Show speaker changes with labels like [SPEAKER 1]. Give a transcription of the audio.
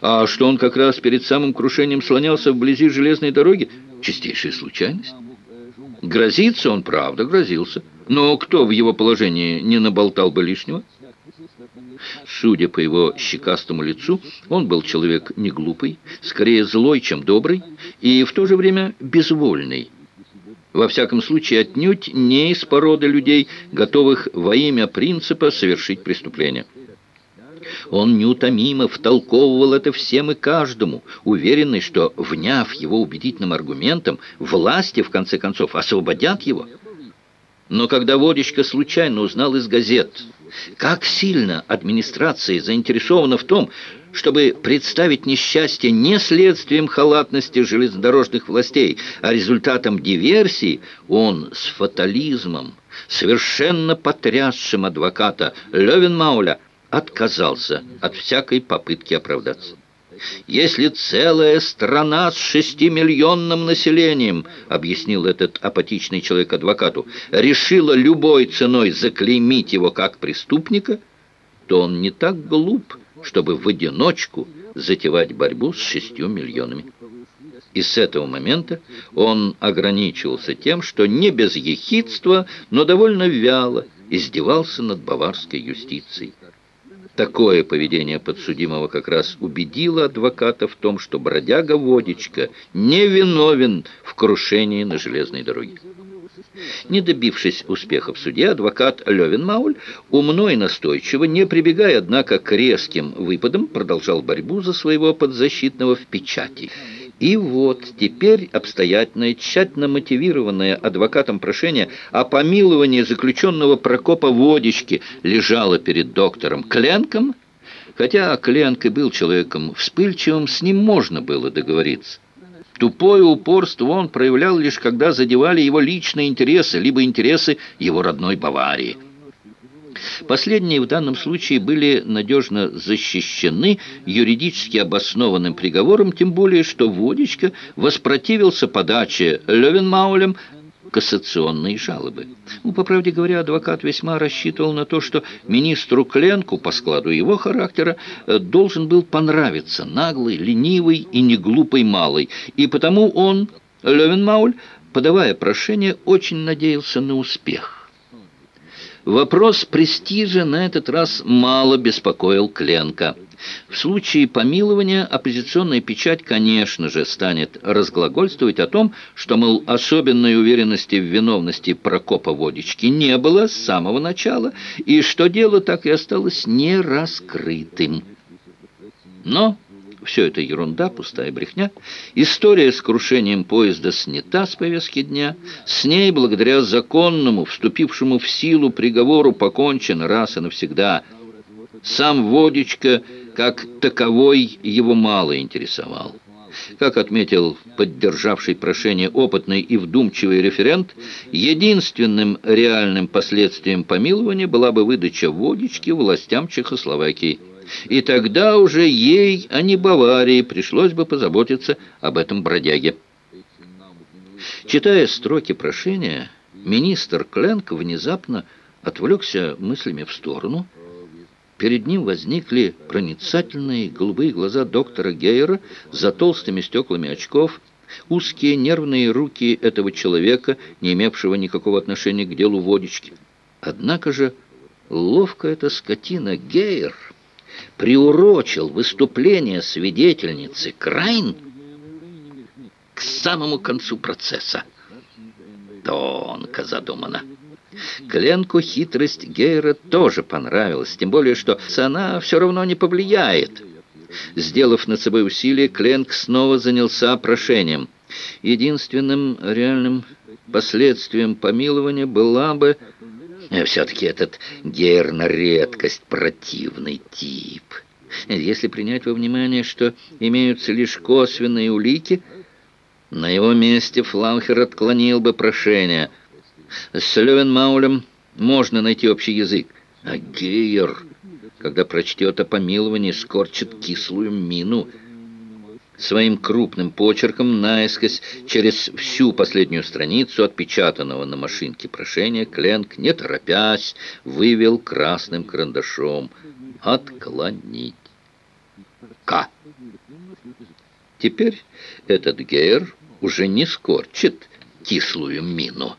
[SPEAKER 1] А что он как раз перед самым крушением слонялся вблизи железной дороги? Чистейшая случайность. Грозиться он, правда, грозился. Но кто в его положении не наболтал бы лишнего? Судя по его щекастому лицу, он был человек не глупый, скорее злой, чем добрый, и в то же время безвольный. Во всяком случае, отнюдь не из породы людей, готовых во имя принципа совершить преступление. Он неутомимо втолковывал это всем и каждому, уверенный, что, вняв его убедительным аргументом, власти, в конце концов, освободят его. Но когда Водичка случайно узнал из газет, как сильно администрация заинтересована в том, чтобы представить несчастье не следствием халатности железнодорожных властей, а результатом диверсии, он с фатализмом, совершенно потрясшим адвоката Левенмауля, отказался от всякой попытки оправдаться. Если целая страна с шестимиллионным населением, объяснил этот апатичный человек адвокату, решила любой ценой заклеймить его как преступника, то он не так глуп, чтобы в одиночку затевать борьбу с шестью миллионами. И с этого момента он ограничивался тем, что не без ехидства, но довольно вяло издевался над баварской юстицией. Такое поведение подсудимого как раз убедило адвоката в том, что бродяга Водичка не виновен в крушении на железной дороге. Не добившись успеха в суде, адвокат Левин Мауль умно и настойчиво, не прибегая, однако, к резким выпадам, продолжал борьбу за своего подзащитного в печати. И вот теперь обстоятельное, тщательно мотивированное адвокатом прошение о помиловании заключенного Прокопа Водички лежало перед доктором Кленком, хотя Кленк и был человеком вспыльчивым, с ним можно было договориться. Тупое упорство он проявлял лишь когда задевали его личные интересы, либо интересы его родной Баварии. Последние в данном случае были надежно защищены юридически обоснованным приговором, тем более, что Водичка воспротивился подаче Левенмаулем кассационные жалобы. Ну, по правде говоря, адвокат весьма рассчитывал на то, что министру Кленку, по складу его характера, э, должен был понравиться наглый, ленивый и неглупый малый, и потому он, Левенмауль, подавая прошение, очень надеялся на успех. Вопрос престижа на этот раз мало беспокоил Кленка. В случае помилования оппозиционная печать, конечно же, станет разглагольствовать о том, что, мол, особенной уверенности в виновности Прокопа Водички не было с самого начала, и что дело так и осталось нераскрытым. Но все это ерунда, пустая брехня. История с крушением поезда снята с повестки дня. С ней, благодаря законному, вступившему в силу приговору, покончено раз и навсегда. Сам Водичка, как таковой, его мало интересовал. Как отметил поддержавший прошение опытный и вдумчивый референт, единственным реальным последствием помилования была бы выдача водички властям Чехословакии – и тогда уже ей, а не Баварии, пришлось бы позаботиться об этом бродяге. Читая строки прошения, министр Кленк внезапно отвлекся мыслями в сторону. Перед ним возникли проницательные голубые глаза доктора Гейера за толстыми стеклами очков, узкие нервные руки этого человека, не имевшего никакого отношения к делу водички. Однако же ловко эта скотина Гейер приурочил выступление свидетельницы Крайн к самому концу процесса. Тонко задумано. Кленку хитрость Гейра тоже понравилась, тем более, что она все равно не повлияет. Сделав над собой усилие, Кленк снова занялся прошением. Единственным реальным последствием помилования была бы все-таки этот Гейр на редкость противный тип. Если принять во внимание, что имеются лишь косвенные улики, на его месте Флаухер отклонил бы прошение. С Левенмаулем можно найти общий язык, а Гейер, когда прочтет о помиловании, скорчит кислую мину – своим крупным почерком наискось через всю последнюю страницу отпечатанного на машинке прошения Кленк, не торопясь, вывел красным карандашом «Отклонить». К. Теперь этот Гейер уже не скорчит кислую мину.